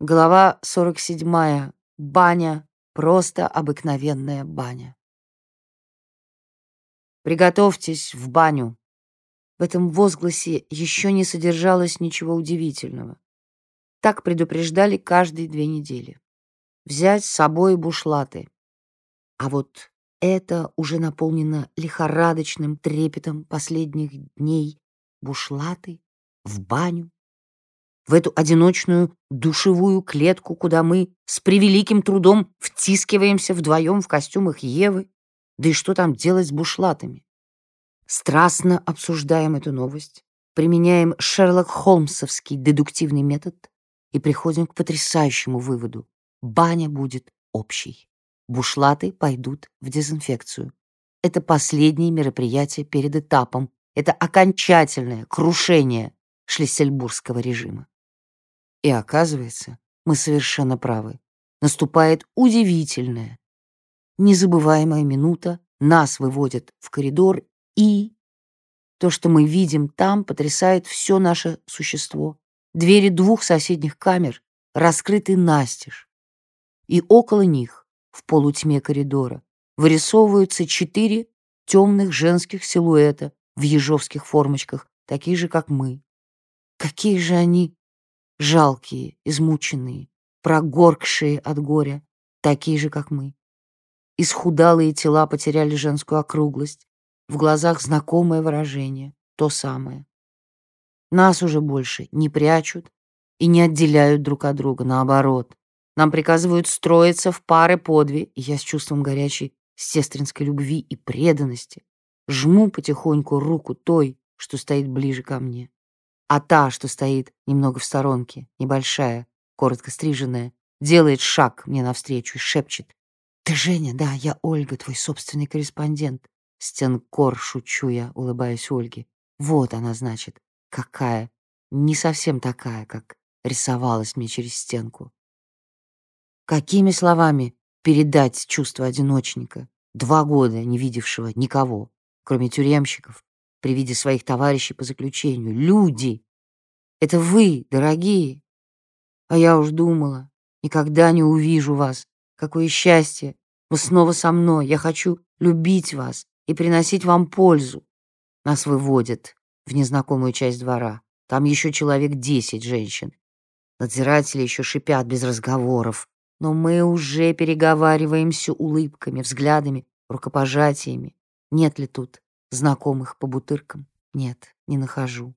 Глава 47. Баня. Просто обыкновенная баня. Приготовьтесь в баню. В этом возгласе еще не содержалось ничего удивительного. Так предупреждали каждые две недели. Взять с собой бушлаты. А вот это уже наполнено лихорадочным трепетом последних дней. Бушлаты в баню в эту одиночную душевую клетку, куда мы с превеликим трудом втискиваемся вдвоем в костюмах Евы. Да и что там делать с бушлатами? Страстно обсуждаем эту новость, применяем Шерлок Холмсовский дедуктивный метод и приходим к потрясающему выводу. Баня будет общей. Бушлаты пойдут в дезинфекцию. Это последнее мероприятие перед этапом. Это окончательное крушение шлиссельбургского режима. И оказывается, мы совершенно правы. Наступает удивительная, незабываемая минута, нас выводят в коридор, и то, что мы видим там, потрясает все наше существо. Двери двух соседних камер раскрыты настежь, и около них, в полутьме коридора, вырисовываются четыре темных женских силуэта в ежовских формочках, такие же, как мы. Какие же они жалкие, измученные, прогоркшие от горя, такие же, как мы. Исхудалые тела потеряли женскую округлость, в глазах знакомое выражение, то самое. Нас уже больше не прячут и не отделяют друг от друга, наоборот. Нам приказывают строиться в пары по две, и я с чувством горячей сестринской любви и преданности жму потихоньку руку той, что стоит ближе ко мне. А та, что стоит немного в сторонке, небольшая, коротко стриженная, делает шаг мне навстречу и шепчет. «Ты Женя, да, я Ольга, твой собственный корреспондент». Стенкор, шучу я, улыбаясь Ольге. Вот она, значит, какая. Не совсем такая, как рисовалась мне через стенку. Какими словами передать чувство одиночника, два года не видевшего никого, кроме тюремщиков, при виде своих товарищей по заключению. Люди! Это вы, дорогие! А я уж думала, никогда не увижу вас. Какое счастье! Вы снова со мной. Я хочу любить вас и приносить вам пользу. Нас выводят в незнакомую часть двора. Там еще человек десять женщин. Надзиратели еще шипят без разговоров. Но мы уже переговариваемся улыбками, взглядами, рукопожатиями. Нет ли тут Знакомых по бутыркам? Нет, не нахожу.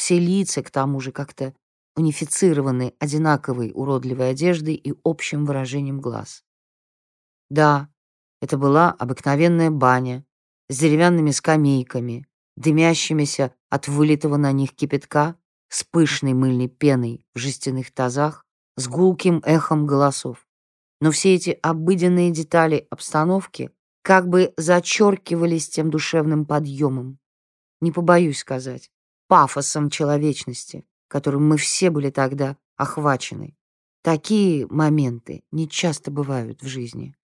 Все лица, к тому же, как-то унифицированы одинаковой уродливой одеждой и общим выражением глаз. Да, это была обыкновенная баня с деревянными скамейками, дымящимися от вылитого на них кипятка, с пышной мыльной пеной в жестяных тазах, с гулким эхом голосов. Но все эти обыденные детали обстановки как бы зачеркивались тем душевным подъемом. Не побоюсь сказать, пафосом человечности, которым мы все были тогда охвачены. Такие моменты не часто бывают в жизни.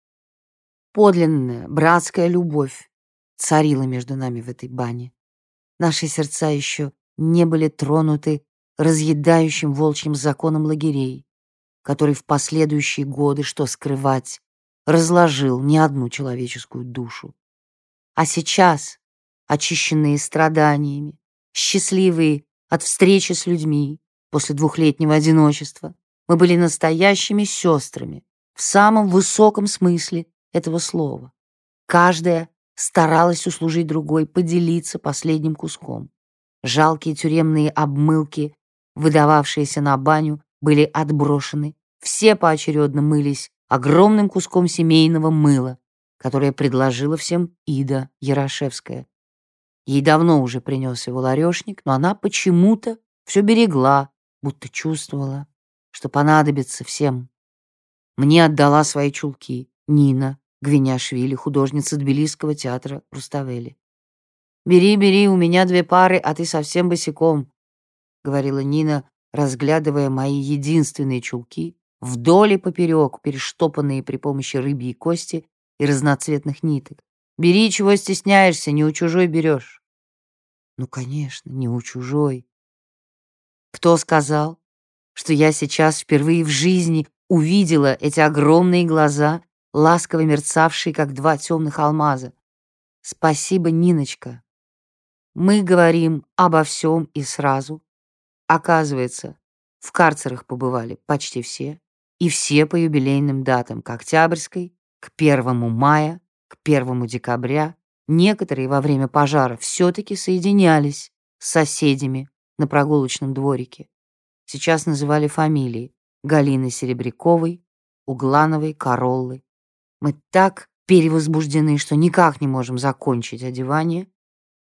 Подлинная братская любовь царила между нами в этой бане. Наши сердца еще не были тронуты разъедающим волчьим законом лагерей, который в последующие годы, что скрывать, разложил не одну человеческую душу. А сейчас, очищенные страданиями, счастливые от встречи с людьми после двухлетнего одиночества, мы были настоящими сестрами в самом высоком смысле этого слова. Каждая старалась услужить другой, поделиться последним куском. Жалкие тюремные обмылки, выдававшиеся на баню, были отброшены. Все поочередно мылись огромным куском семейного мыла, которое предложила всем Ида Ярошевская. Ей давно уже принес его ларешник, но она почему-то все берегла, будто чувствовала, что понадобится всем. Мне отдала свои чулки Нина Гвиняшвили, художница Тбилисского театра Руставели. «Бери, бери, у меня две пары, а ты совсем босиком», — говорила Нина, разглядывая мои единственные чулки вдоль и поперек, перештопанные при помощи рыбьей кости и разноцветных ниток. Бери, чего стесняешься, не у чужой берешь. Ну, конечно, не у чужой. Кто сказал, что я сейчас впервые в жизни увидела эти огромные глаза, ласково мерцавшие, как два темных алмаза. Спасибо, Ниночка. Мы говорим обо всем и сразу. Оказывается, в карцерах побывали почти все, и все по юбилейным датам, к Октябрьской, к 1 мая, 1 декабря. Некоторые во время пожара все-таки соединялись с соседями на прогулочном дворике. Сейчас называли фамилии Галины Серебряковой, Углановой, Короллы. Мы так перевозбуждены, что никак не можем закончить одевание.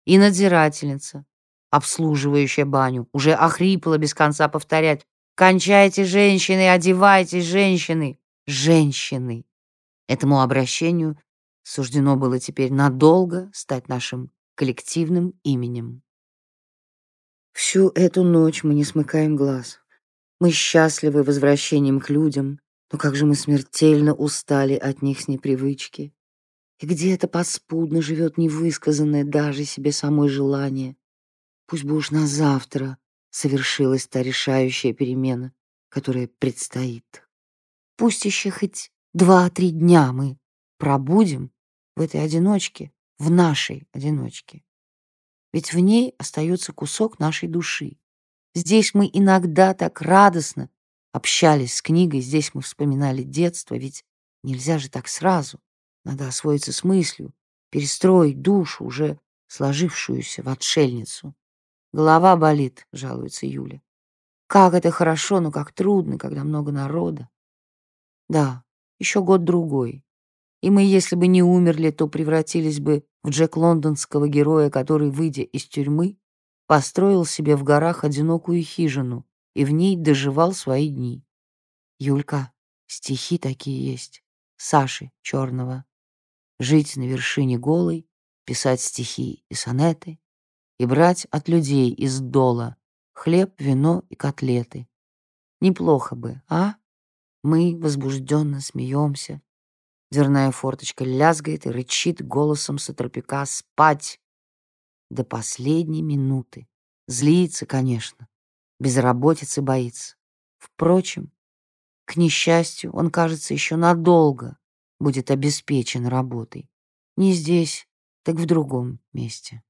И надзирательница, обслуживающая баню, уже охрипла без конца повторять «Кончайте, женщины, одевайтесь, женщины, женщины». Этому обращению суждено было теперь надолго стать нашим коллективным именем. Всю эту ночь мы не смыкаем глаз. Мы счастливы возвращением к людям, но как же мы смертельно устали от них с непривычки. И где-то подспудно живет невысказанное даже себе самое желание. Пусть бы уж на завтра совершилась та решающая перемена, которая предстоит. Пусть еще хоть два-три дня мы пробудем в этой одиночке, в нашей одиночке. Ведь в ней остается кусок нашей души. Здесь мы иногда так радостно общались с книгой, здесь мы вспоминали детство, ведь нельзя же так сразу. Надо освоиться с мыслью, перестроить душу, уже сложившуюся в отшельницу. Голова болит, жалуется Юля. Как это хорошо, но как трудно, когда много народа. Да, еще год-другой. И мы, если бы не умерли, то превратились бы в Джек Лондонского героя, который, выйдя из тюрьмы, построил себе в горах одинокую хижину и в ней доживал свои дни. Юлька, стихи такие есть. Саши Черного жить на вершине голой, писать стихи и сонеты и брать от людей из дола хлеб, вино и котлеты. Неплохо бы, а? Мы возбужденно смеемся. Дверная форточка лязгает и рычит голосом сатропика «Спать!» До последней минуты. Злится, конечно. Безработицы боится. Впрочем, к несчастью, он, кажется, еще надолго будет обеспечен работой. Не здесь, так в другом месте.